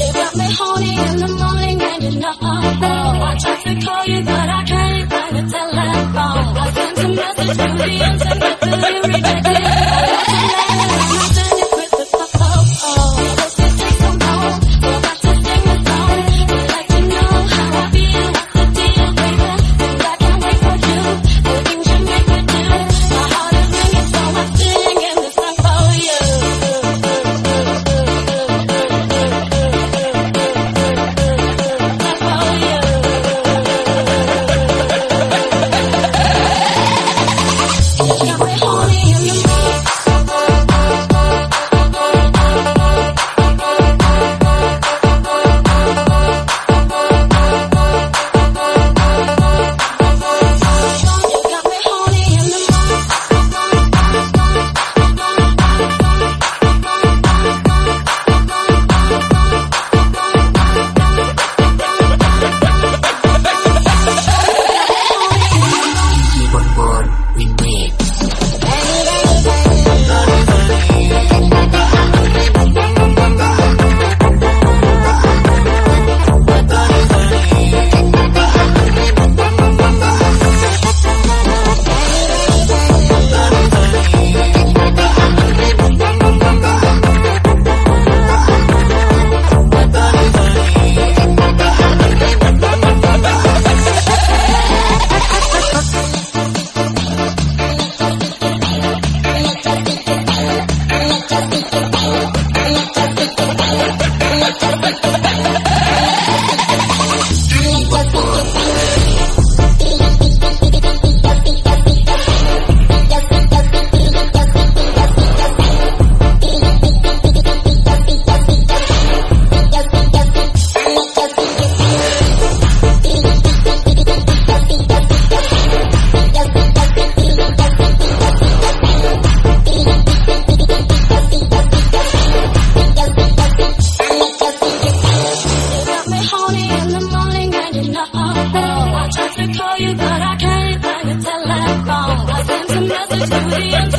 You got me horny in the morning and you know I tried to call you but I can't find the telephone. I sent a message to the internet, but you we win. Julián.